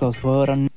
estos fueron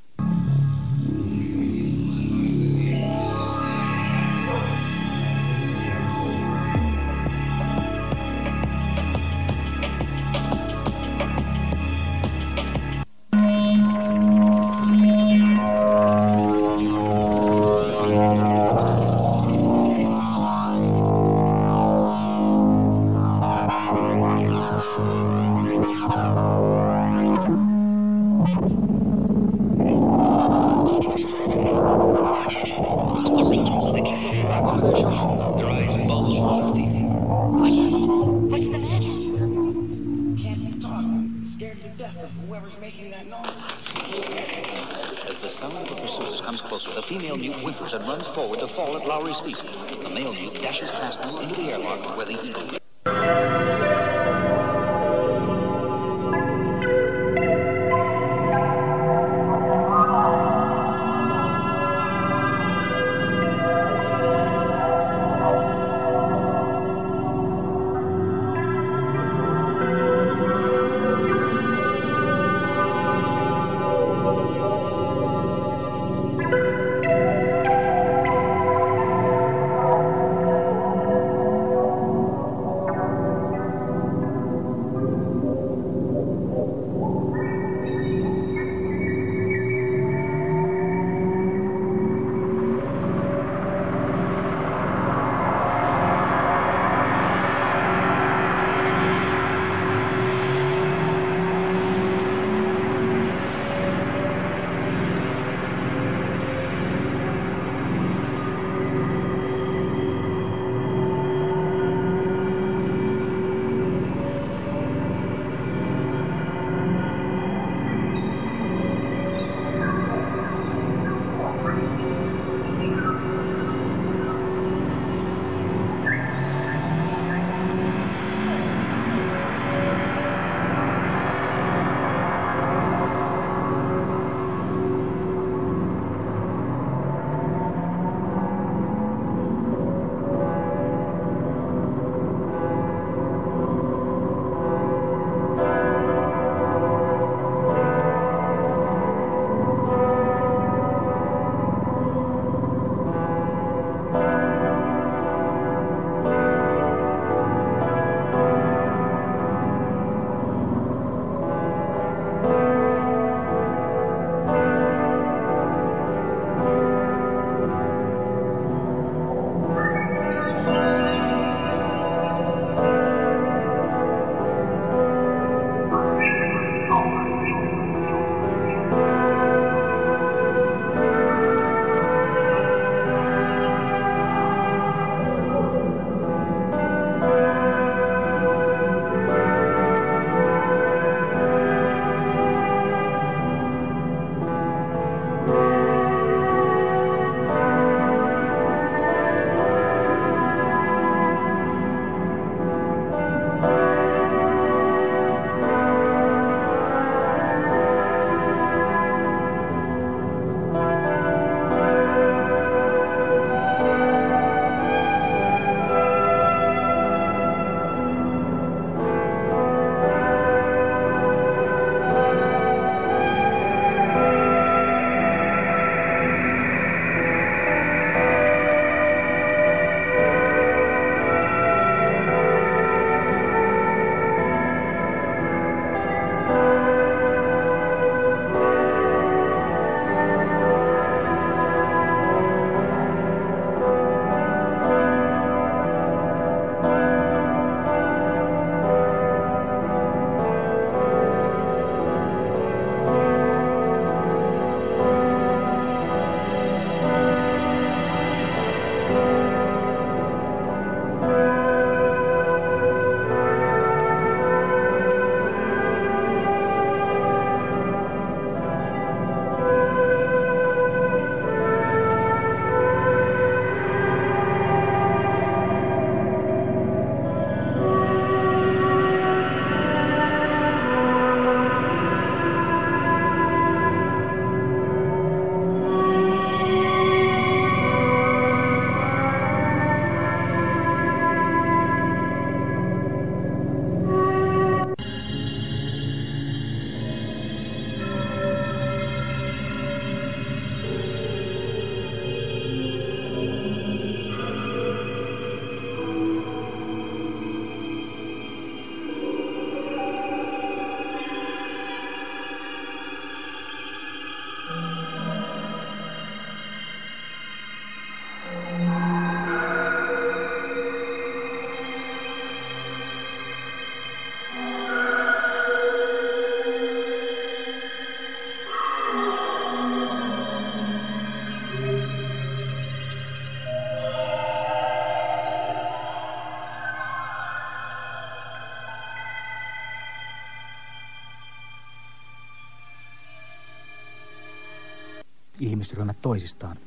ihmisryhmät toisistaan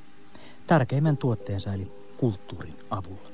tärkeimmän tuotteensa eli kulttuurin avulla.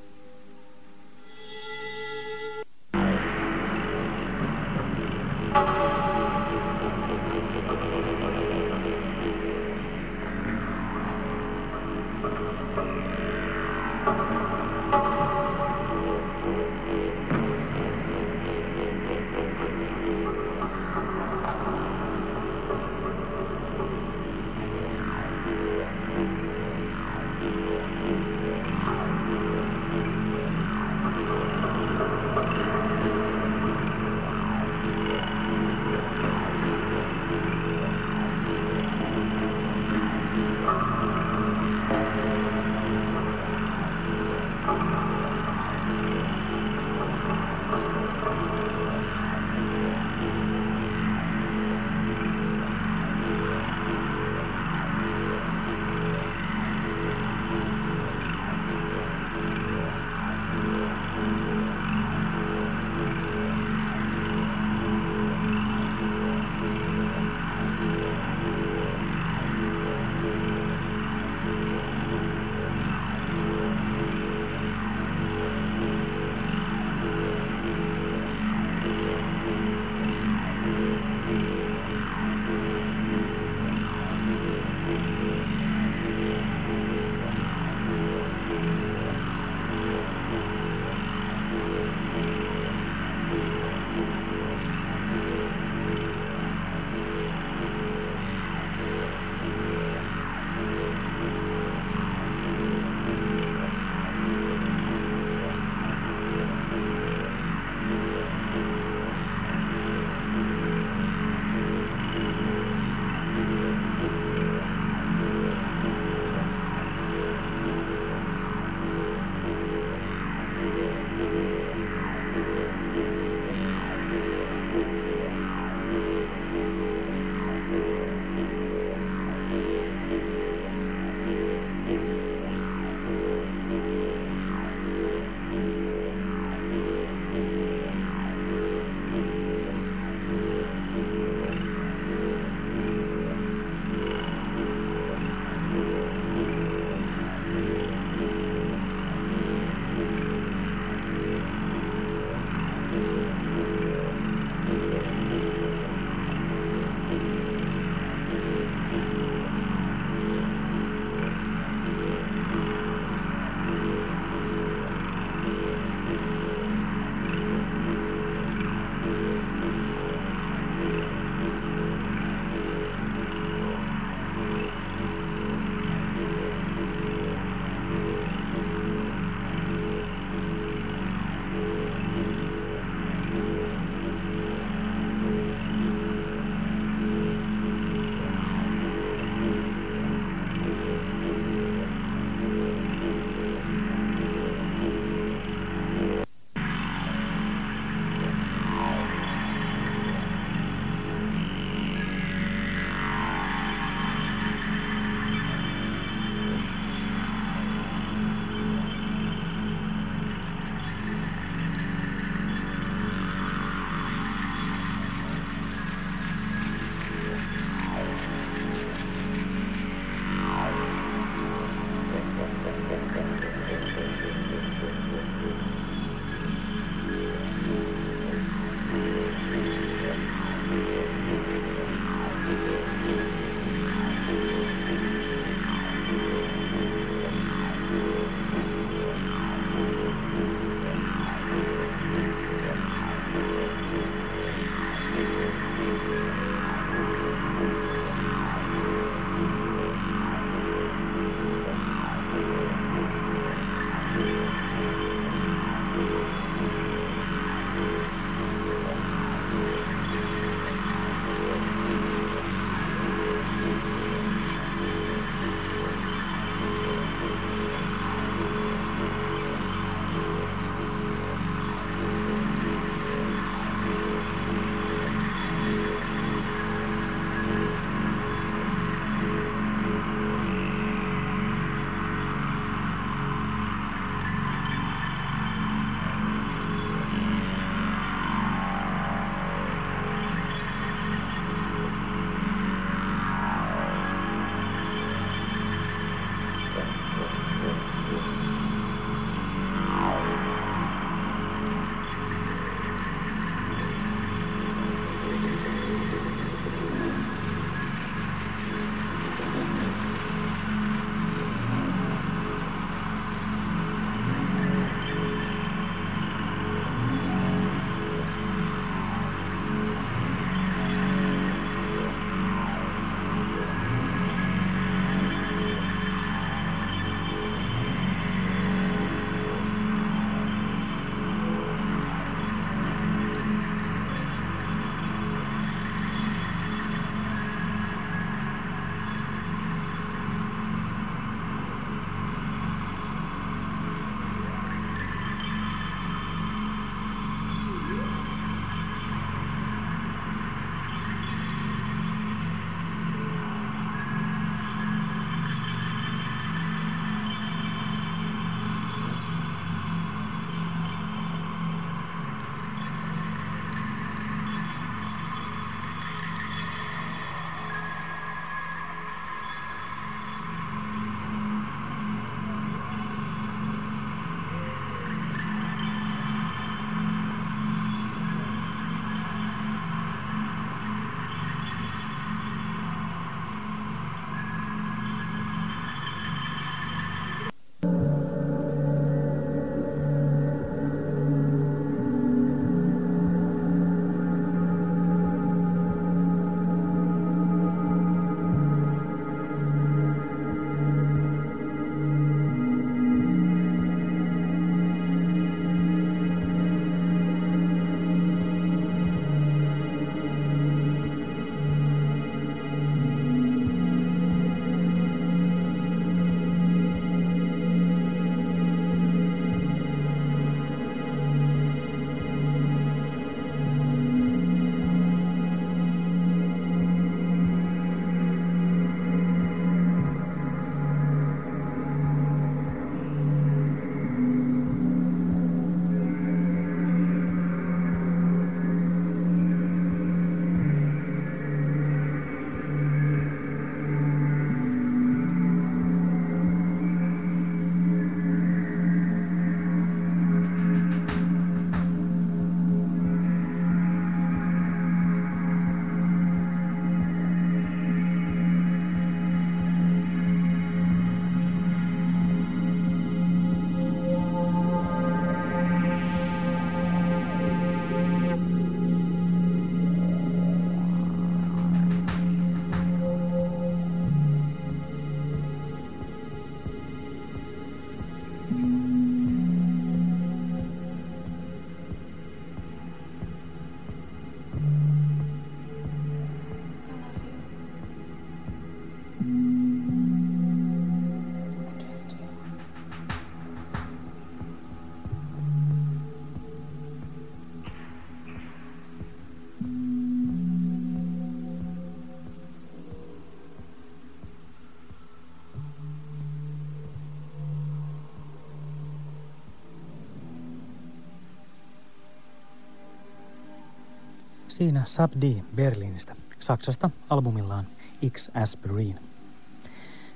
Siinä Sabdi Berliinistä, Saksasta, albumillaan X Aspirin.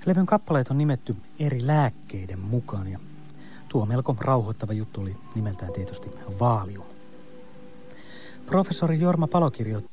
Levyn kappaleet on nimetty eri lääkkeiden mukaan ja tuo melko rauhoittava juttu oli nimeltään tietysti Valium. Professori Jorma Palo kirjoitti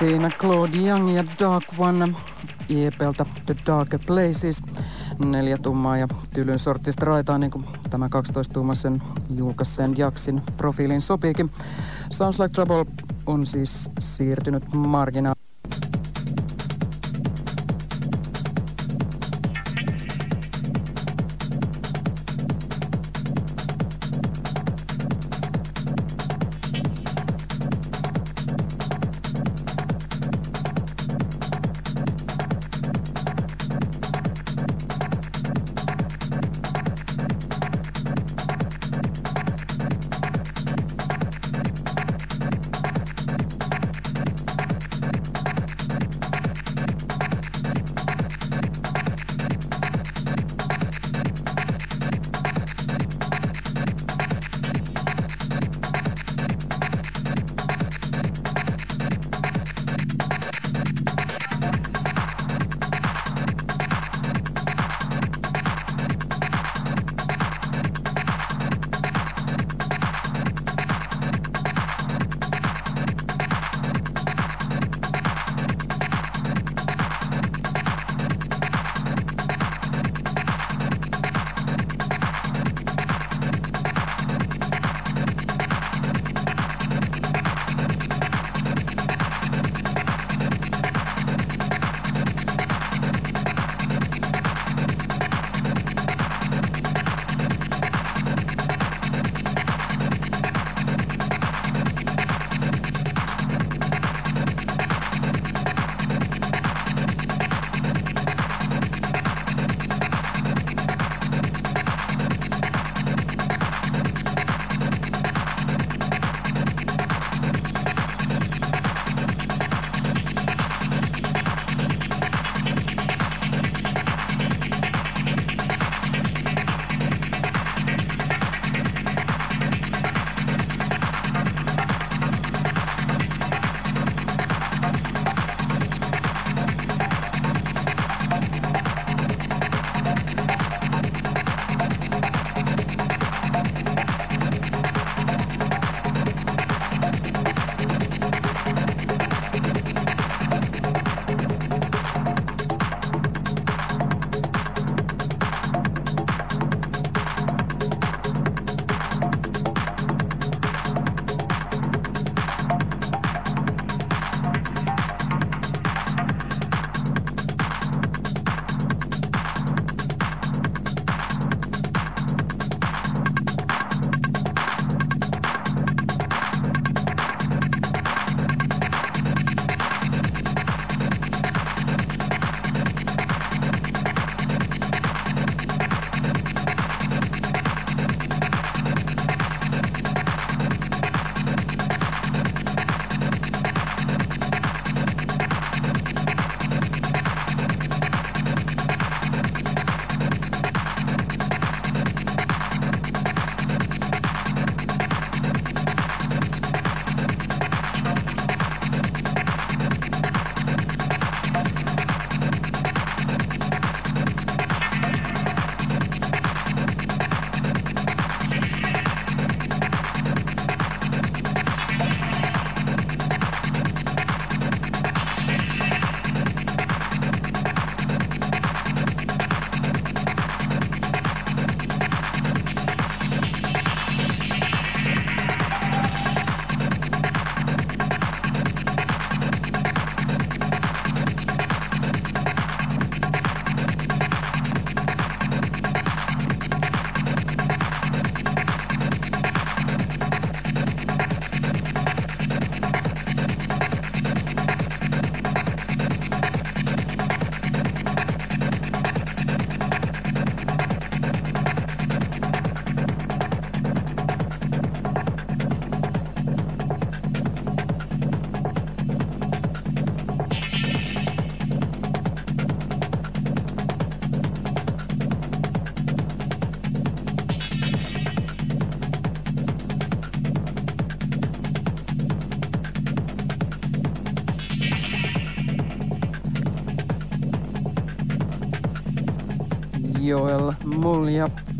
Siinä Claude Young ja Dark One EPltä The Dark Places. Neljä tummaa ja tylyn sortista raitaa, niin kuin tämä 12-tummaisen julkaisen jaksin profiilin sopiikin. Sounds Like Trouble on siis siirtynyt marginaaliin.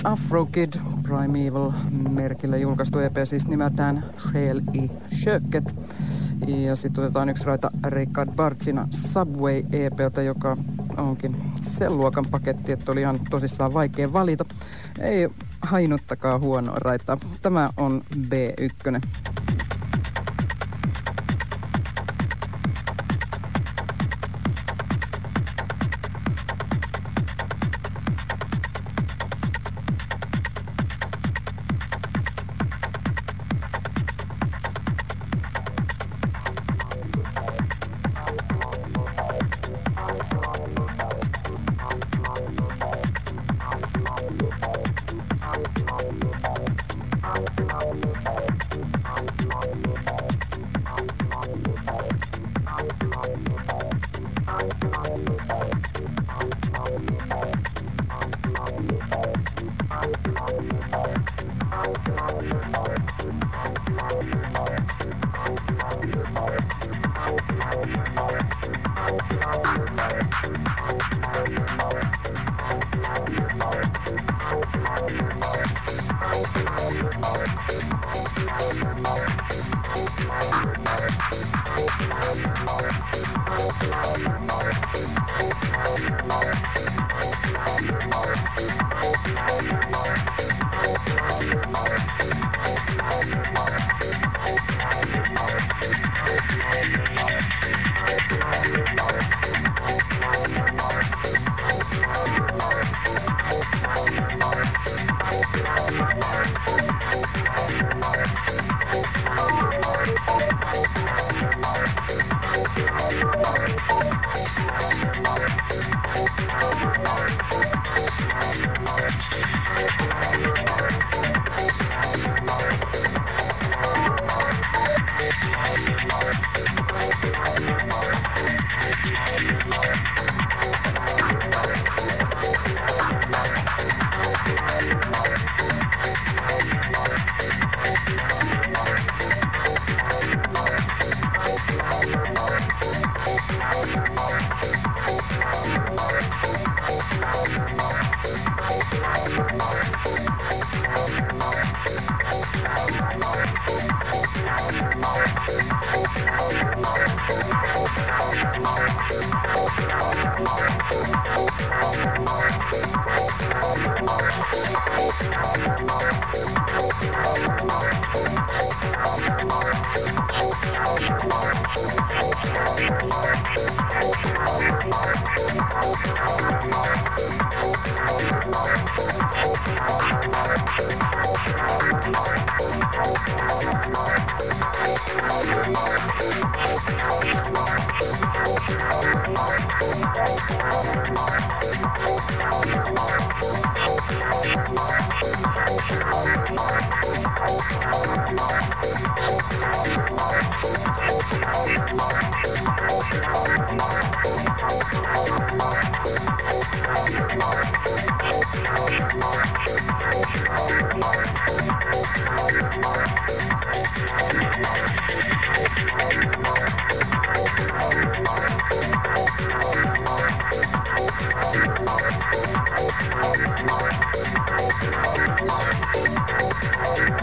Ja Afro Kid Primeval merkillä julkaistu EP siis nimeltään Shell i Köket. Ja sitten otetaan yksi raita Richard Bartsina Subway EPltä, joka onkin sen luokan paketti, että oli ihan tosissaan vaikea valita. Ei hainuttakaan huono raita. Tämä on B1.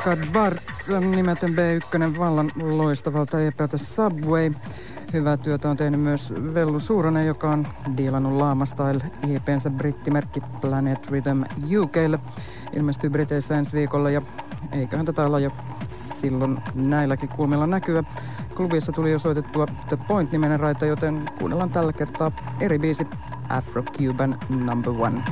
Richard Bartz, nimetön B1 vallan loistavalta EPältä Subway. Hyvää työtä on tehnyt myös Vellu Suuronen, joka on diilannut Laama Style EPnsä brittimerkki Planet Rhythm UKlle. Ilmestyy Briteissä ensi viikolla ja eiköhän tätä olla jo silloin näilläkin kulmilla näkyä. Klubissa tuli jo soitettua The Point-nimenen raita, joten kuunnellaan tällä kertaa eri biisi Afro-Cuban Number One.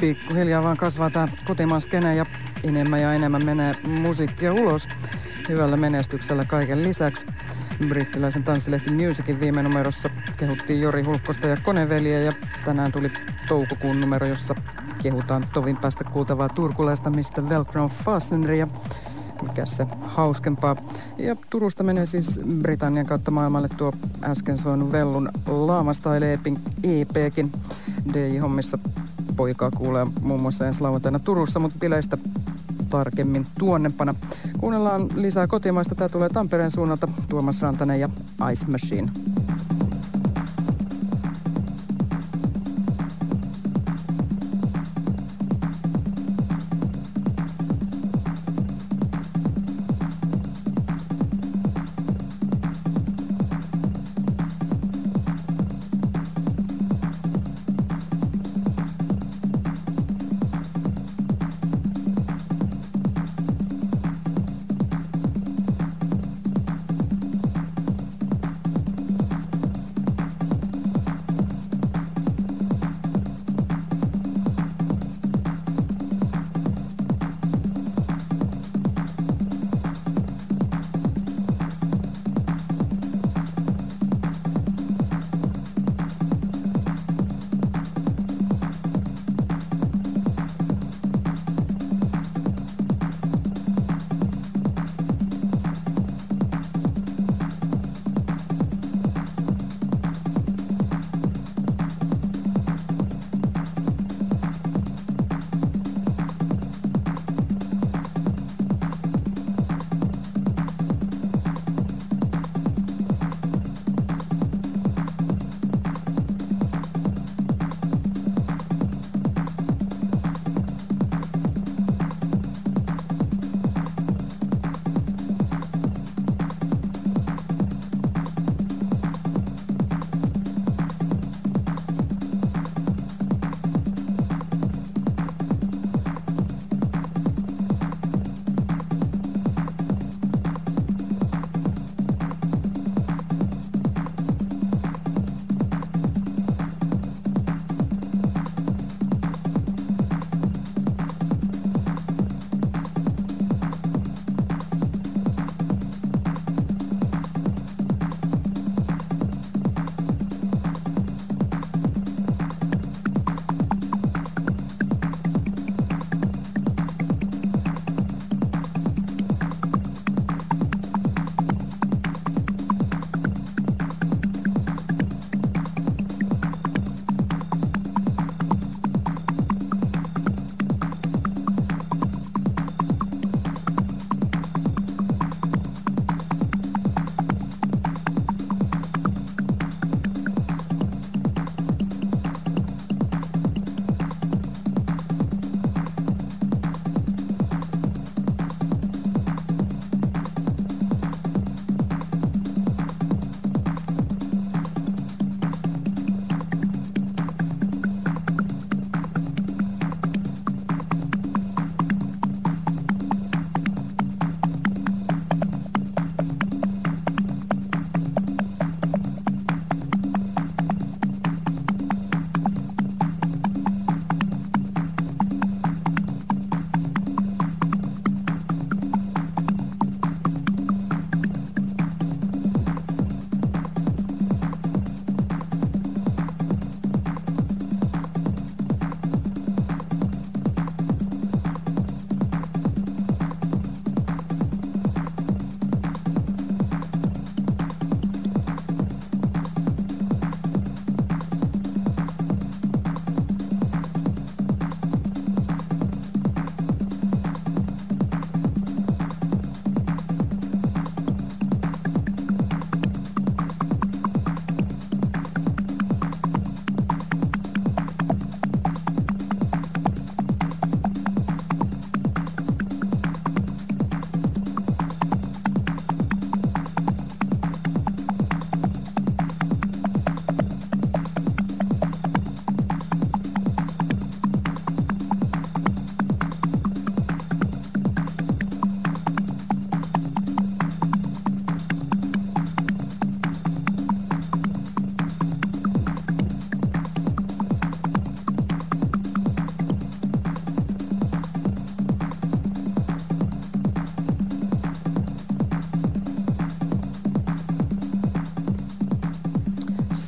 Pikkuhiljaa vaan kasvaa tämä kotimaan ja enemmän ja enemmän menee musiikkia ulos hyvällä menestyksellä kaiken lisäksi. Brittiläisen tanssilehti Musicin viime numerossa kehuttiin Jori Hulkkosta ja Koneveliä ja tänään tuli toukokuun numero, jossa kehutaan tovin päästä kuultavaa turkulaista Mr. Velcro Fasteneria mikä se hauskempaa. Ja Turusta menee siis Britannian kautta maailmalle tuo äsken soinut Vellun Laamastyle EPkin. DJ-hommissa poikaa kuulee muun muassa ensi lauantaina Turussa, mutta bileistä tarkemmin tuonnepana. Kuunnellaan lisää kotimaista. Tämä tulee Tampereen suunnalta Tuomas Rantanen ja Ice Machine.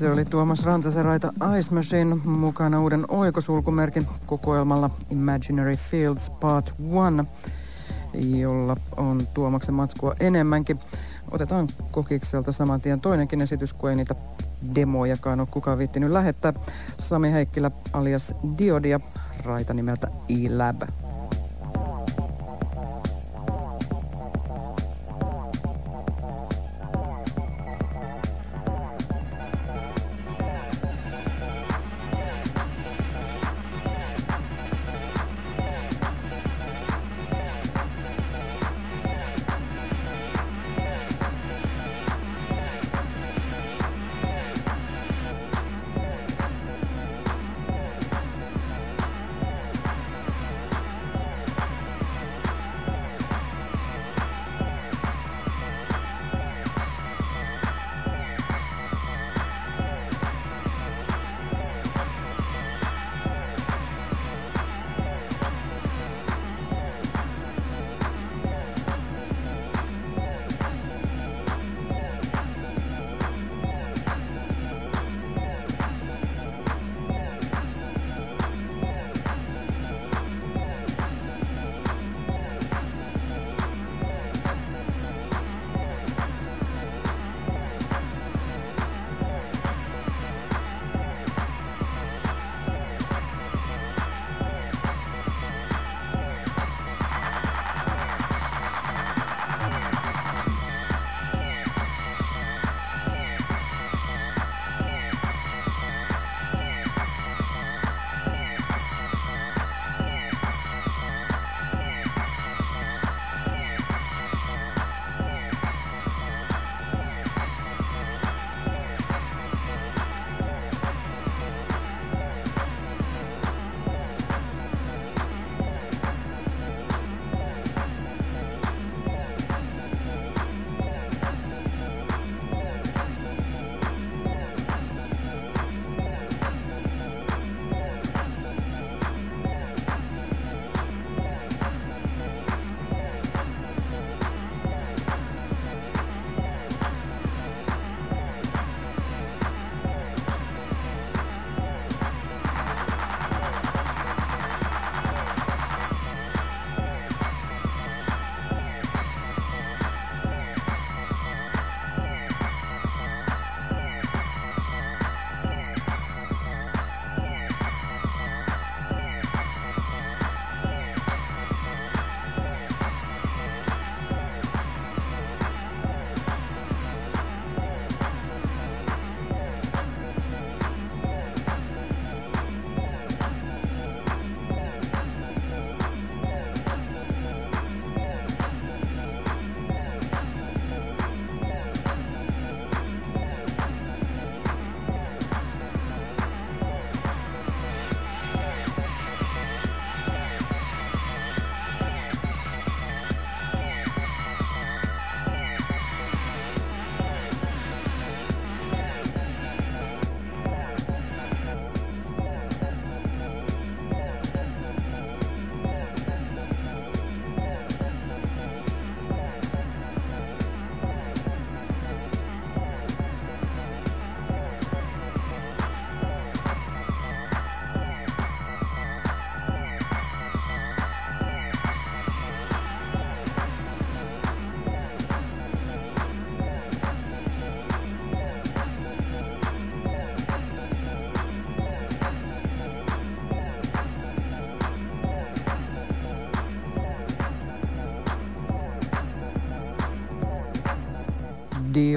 Se oli Tuomas Rantasen raita Ice Machine mukana uuden oikosulkumerkin kokoelmalla Imaginary Fields Part 1, jolla on Tuomaksen matskua enemmänkin. Otetaan kokikselta saman tien toinenkin esitys, kun ei niitä demojakaan ole kukaan viittinyt lähettää. Sami Heikkilä alias Diodia, raita nimeltä E-Lab.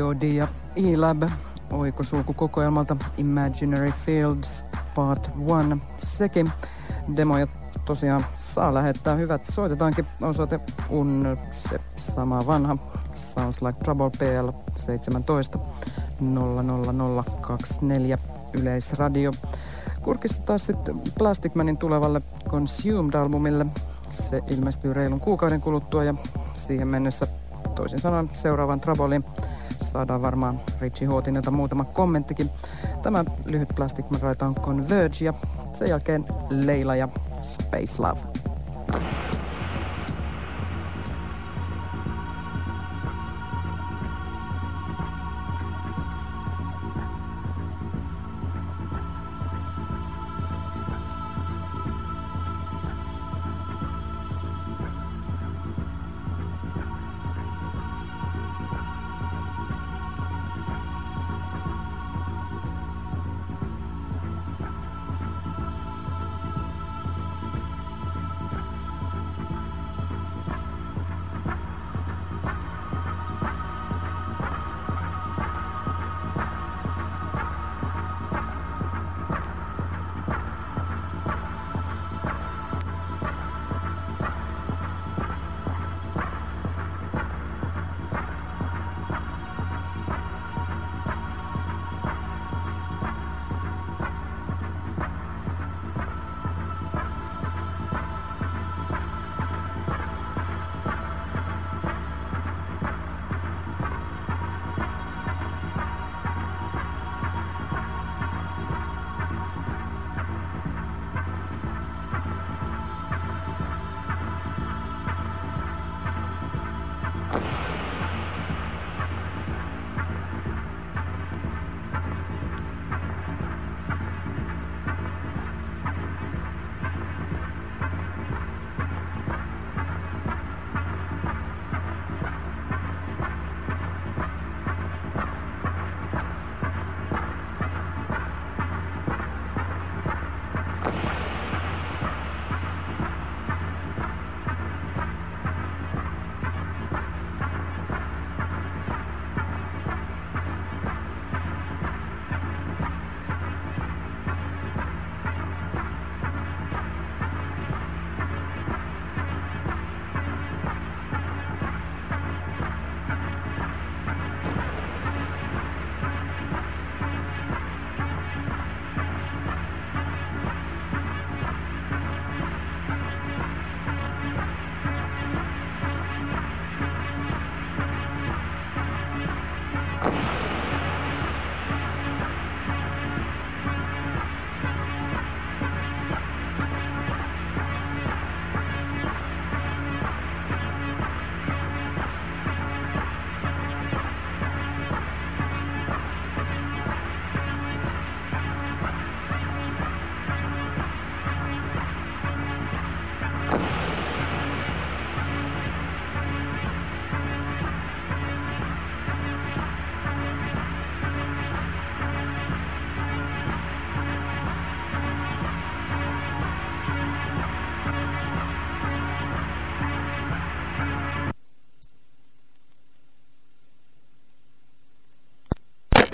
DOD ja E-Lab oikosulkukokoelmalta Imaginary Fields Part 1 sekin. Demoja tosiaan saa lähettää hyvät. Soitetaankin osoite on se sama vanha. Sounds like Trouble PL 17 00024 Yleisradio. Kurkissa taas sitten Plastic Manin tulevalle Consumed-albumille. Se ilmestyy reilun kuukauden kuluttua ja siihen mennessä toisin sanoen seuraavan Troublein saadaan varmaan Richie Huotinelta muutama kommenttikin. Tämä lyhyt Plastic Man on Converge ja sen jälkeen Leila ja Space Love.